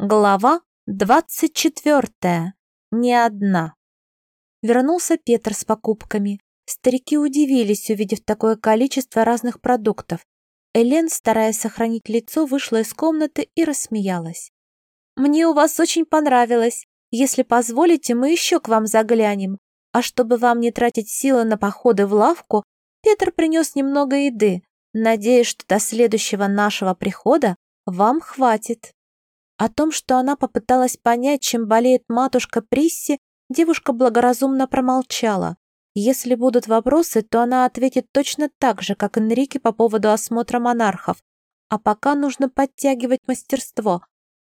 Глава двадцать четвертая. Не одна. Вернулся Петр с покупками. Старики удивились, увидев такое количество разных продуктов. Элен, стараясь сохранить лицо, вышла из комнаты и рассмеялась. «Мне у вас очень понравилось. Если позволите, мы еще к вам заглянем. А чтобы вам не тратить силы на походы в лавку, Петр принес немного еды. Надеюсь, что до следующего нашего прихода вам хватит». О том, что она попыталась понять, чем болеет матушка Присси, девушка благоразумно промолчала. Если будут вопросы, то она ответит точно так же, как Энрике по поводу осмотра монархов. А пока нужно подтягивать мастерство,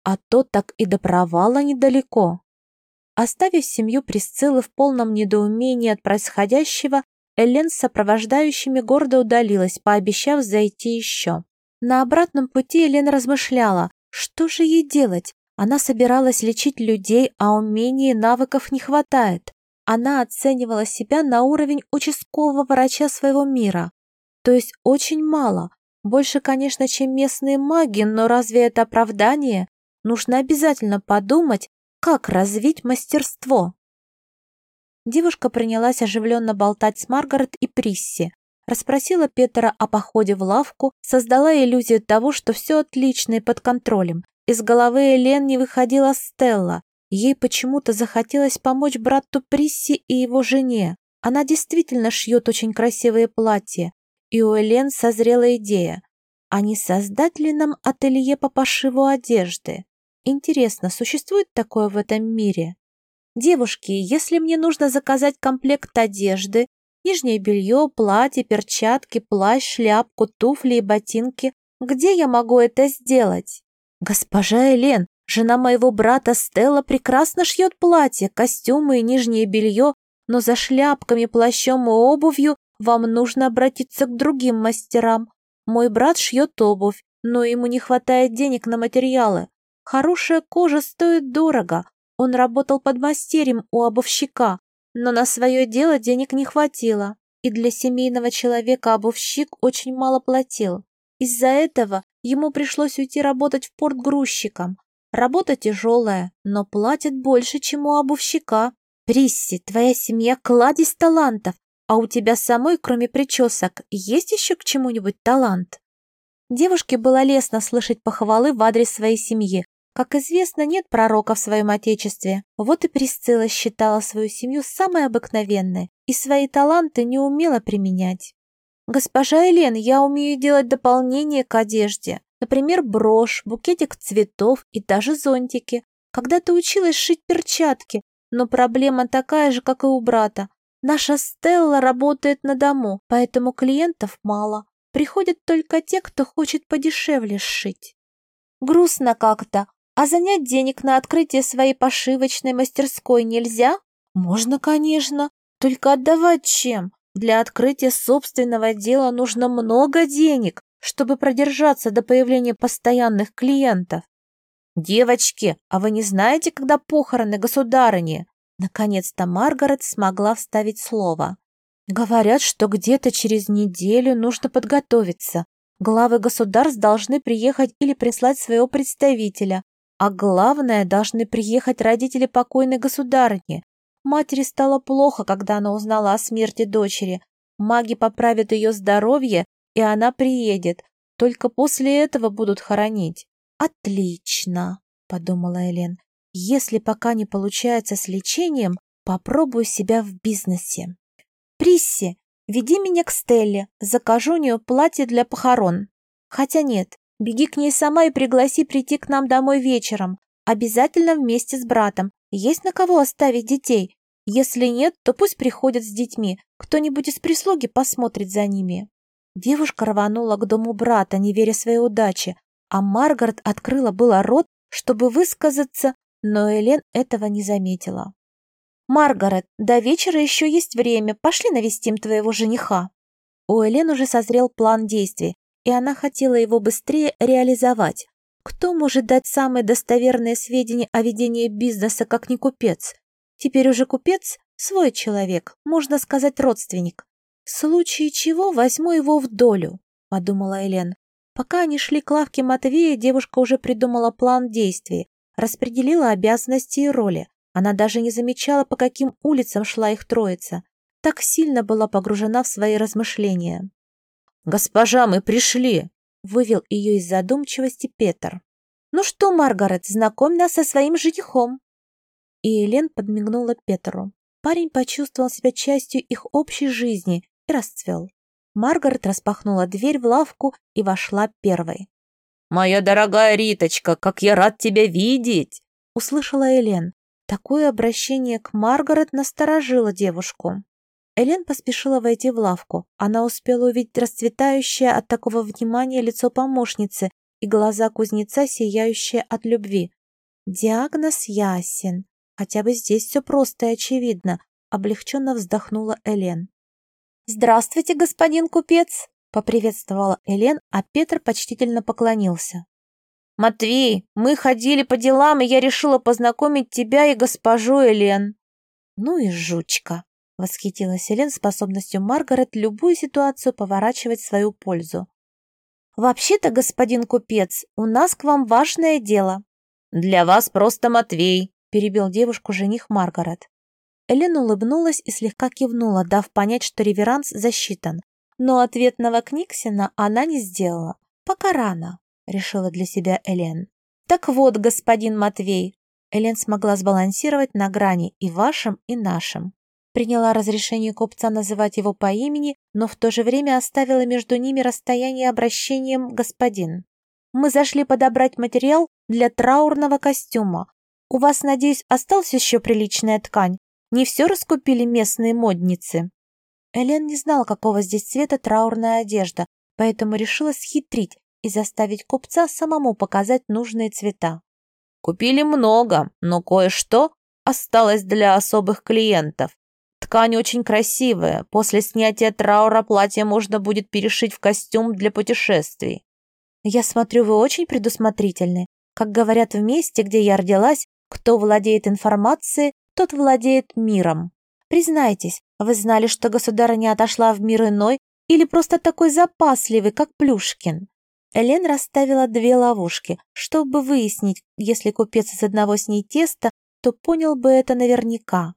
а то так и до провала недалеко. Оставив семью Присциллы в полном недоумении от происходящего, Элен с сопровождающими гордо удалилась, пообещав зайти еще. На обратном пути Элен размышляла, что же ей делать? Она собиралась лечить людей, а умений и навыков не хватает. Она оценивала себя на уровень участкового врача своего мира. То есть очень мало. Больше, конечно, чем местные маги, но разве это оправдание? Нужно обязательно подумать, как развить мастерство. Девушка принялась оживленно болтать с Маргарет и Присси. Расспросила Петера о походе в лавку, создала иллюзию того, что все отлично и под контролем. Из головы Элен не выходила Стелла. Ей почему-то захотелось помочь брату Присси и его жене. Она действительно шьет очень красивые платья. И у Элен созрела идея. А не создать ли нам ателье по пошиву одежды? Интересно, существует такое в этом мире? Девушки, если мне нужно заказать комплект одежды, Нижнее белье, платье, перчатки, плащ, шляпку, туфли и ботинки. Где я могу это сделать? Госпожа Элен, жена моего брата Стелла прекрасно шьет платья, костюмы и нижнее белье, но за шляпками, плащом и обувью вам нужно обратиться к другим мастерам. Мой брат шьет обувь, но ему не хватает денег на материалы. Хорошая кожа стоит дорого. Он работал под мастерем у обувщика, но на свое дело денег не хватило, и для семейного человека обувщик очень мало платил. Из-за этого ему пришлось уйти работать в порт грузчиком. Работа тяжелая, но платят больше, чем у обувщика. Присси, твоя семья кладезь талантов, а у тебя самой, кроме причесок, есть еще к чему-нибудь талант? Девушке было лестно слышать похвалы в адрес своей семьи, как известно, нет пророка в своем отечестве. Вот и Присцилла считала свою семью самой обыкновенной и свои таланты не умела применять. «Госпожа Елена, я умею делать дополнение к одежде. Например, брошь, букетик цветов и даже зонтики. Когда-то училась шить перчатки, но проблема такая же, как и у брата. Наша Стелла работает на дому, поэтому клиентов мало. Приходят только те, кто хочет подешевле сшить. Грустно как-то, а занять денег на открытие своей пошивочной мастерской нельзя? Можно, конечно. Только отдавать чем? Для открытия собственного дела нужно много денег, чтобы продержаться до появления постоянных клиентов. «Девочки, а вы не знаете, когда похороны государыни?» Наконец-то Маргарет смогла вставить слово. «Говорят, что где-то через неделю нужно подготовиться. Главы государств должны приехать или прислать своего представителя, а главное, должны приехать родители покойной государыни. Матери стало плохо, когда она узнала о смерти дочери. Маги поправят ее здоровье, и она приедет. Только после этого будут хоронить. «Отлично», — подумала Элен. «Если пока не получается с лечением, попробую себя в бизнесе». «Присси, веди меня к Стелле, закажу у нее платье для похорон». Хотя нет, Беги к ней сама и пригласи прийти к нам домой вечером. Обязательно вместе с братом. Есть на кого оставить детей? Если нет, то пусть приходят с детьми. Кто-нибудь из прислуги посмотрит за ними». Девушка рванула к дому брата, не веря своей удаче, а Маргарет открыла было рот, чтобы высказаться, но Элен этого не заметила. «Маргарет, до вечера еще есть время, пошли навестим твоего жениха». У Элен уже созрел план действий, и она хотела его быстрее реализовать. Кто может дать самые достоверные сведения о ведении бизнеса, как не купец? Теперь уже купец – свой человек, можно сказать родственник. В случае чего возьму его в долю, подумала Элен. Пока они шли к лавке Матвея, девушка уже придумала план действий. распределила обязанности и роли. Она даже не замечала, по каким улицам шла их троица. Так сильно была погружена в свои размышления. «Госпожа, мы пришли!» — вывел ее из задумчивости Петр. «Ну что, Маргарет, знакомь нас со своим женихом!» И Элен подмигнула Петру. Парень почувствовал себя частью их общей жизни и расцвел. Маргарет распахнула дверь в лавку и вошла первой. «Моя дорогая Риточка, как я рад тебя видеть!» услышала Элен. Такое обращение к Маргарет насторожило девушку. Элен поспешила войти в лавку. Она успела увидеть расцветающее от такого внимания лицо помощницы и глаза кузнеца, сияющие от любви. Диагноз ясен. Хотя бы здесь все просто и очевидно. Облегченно вздохнула Элен. «Здравствуйте, господин купец!» Поприветствовала Элен, а Петр почтительно поклонился. «Матвей, мы ходили по делам, и я решила познакомить тебя и госпожу Элен». «Ну и жучка!» — восхитилась Элен способностью Маргарет любую ситуацию поворачивать в свою пользу. «Вообще-то, господин купец, у нас к вам важное дело». «Для вас просто Матвей», — перебил девушку жених Маргарет. Элен улыбнулась и слегка кивнула, дав понять, что реверанс засчитан. Но ответного Книксина она не сделала. Пока рано, решила для себя Элен. Так вот, господин Матвей, Элен смогла сбалансировать на грани и вашим, и нашим. Приняла разрешение купца называть его по имени, но в то же время оставила между ними расстояние обращением «господин». Мы зашли подобрать материал для траурного костюма. У вас, надеюсь, осталась еще приличная ткань? Не все раскупили местные модницы?» Элен не знала, какого здесь цвета траурная одежда, поэтому решила схитрить и заставить купца самому показать нужные цвета. «Купили много, но кое-что осталось для особых клиентов. Ткань очень красивая. После снятия траура платье можно будет перешить в костюм для путешествий». «Я смотрю, вы очень предусмотрительны. Как говорят в месте, где я родилась, кто владеет информацией, тот владеет миром. Признайтесь, вы знали, что государыня отошла в мир иной или просто такой запасливый, как Плюшкин? Элен расставила две ловушки, чтобы выяснить, если купец из одного с ней теста, то понял бы это наверняка.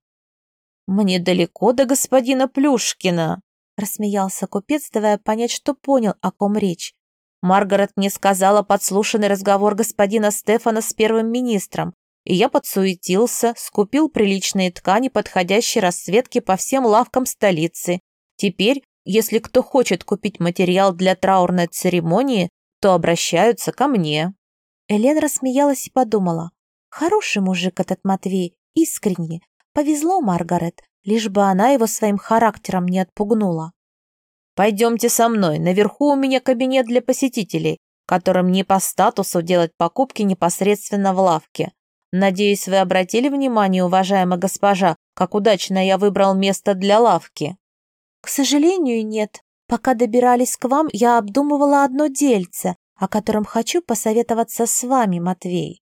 «Мне далеко до господина Плюшкина», — рассмеялся купец, давая понять, что понял, о ком речь. Маргарет мне сказала подслушанный разговор господина Стефана с первым министром и я подсуетился, скупил приличные ткани подходящей расцветки по всем лавкам столицы. Теперь, если кто хочет купить материал для траурной церемонии, то обращаются ко мне». Элен рассмеялась и подумала. «Хороший мужик этот Матвей, искренний. Повезло Маргарет, лишь бы она его своим характером не отпугнула». «Пойдемте со мной, наверху у меня кабинет для посетителей, которым не по статусу делать покупки непосредственно в лавке. Надеюсь, вы обратили внимание, уважаемая госпожа, как удачно я выбрал место для лавки?» «К сожалению, нет. Пока добирались к вам, я обдумывала одно дельце, о котором хочу посоветоваться с вами, Матвей».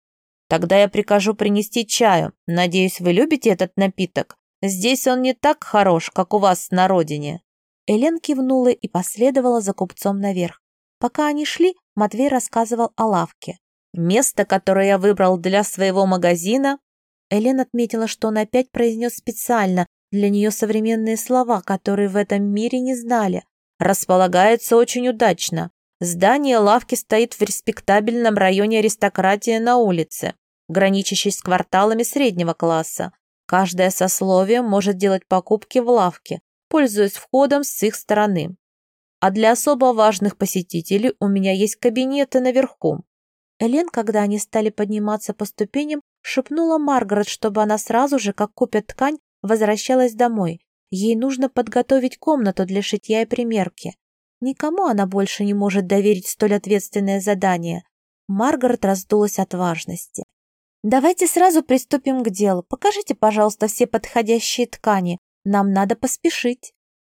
«Тогда я прикажу принести чаю. Надеюсь, вы любите этот напиток. Здесь он не так хорош, как у вас на родине». Элен кивнула и последовала за купцом наверх. Пока они шли, Матвей рассказывал о лавке. Место, которое я выбрал для своего магазина, Элен отметила, что он опять произнес специально для нее современные слова, которые в этом мире не знали. Располагается очень удачно. Здание лавки стоит в респектабельном районе аристократии на улице, граничащей с кварталами среднего класса. Каждое сословие может делать покупки в лавке, пользуясь входом с их стороны. А для особо важных посетителей у меня есть кабинеты наверху. Элен, когда они стали подниматься по ступеням, шепнула Маргарет, чтобы она сразу же, как купит ткань, возвращалась домой. Ей нужно подготовить комнату для шитья и примерки. Никому она больше не может доверить столь ответственное задание. Маргарет раздулась от важности. «Давайте сразу приступим к делу. Покажите, пожалуйста, все подходящие ткани. Нам надо поспешить».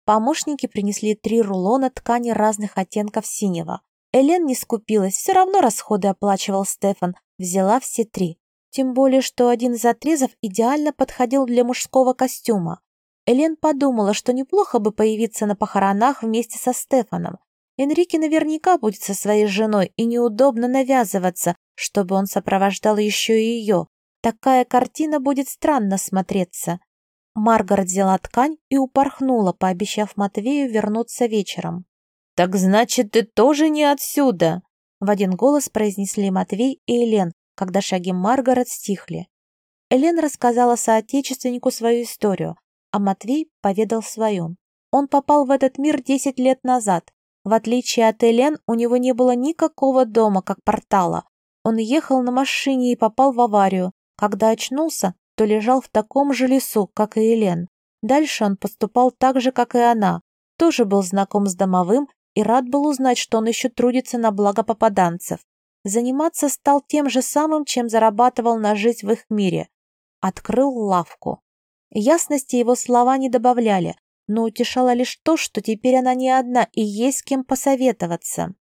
Помощники принесли три рулона ткани разных оттенков синего. Элен не скупилась, все равно расходы оплачивал Стефан, взяла все три. Тем более, что один из отрезов идеально подходил для мужского костюма. Элен подумала, что неплохо бы появиться на похоронах вместе со Стефаном. Энрике наверняка будет со своей женой, и неудобно навязываться, чтобы он сопровождал еще и ее. Такая картина будет странно смотреться. Маргарет взяла ткань и упорхнула, пообещав Матвею вернуться вечером. «Так значит, ты тоже не отсюда?» В один голос произнесли Матвей и Элен, когда шаги Маргарет стихли. Элен рассказала соотечественнику свою историю, а Матвей поведал свою. Он попал в этот мир 10 лет назад. В отличие от Элен, у него не было никакого дома, как портала. Он ехал на машине и попал в аварию. Когда очнулся, то лежал в таком же лесу, как и Элен. Дальше он поступал так же, как и она. Тоже был знаком с домовым и рад был узнать, что он еще трудится на благо попаданцев. Заниматься стал тем же самым, чем зарабатывал на жизнь в их мире. Открыл лавку. Ясности его слова не добавляли, но утешало лишь то, что теперь она не одна и есть с кем посоветоваться.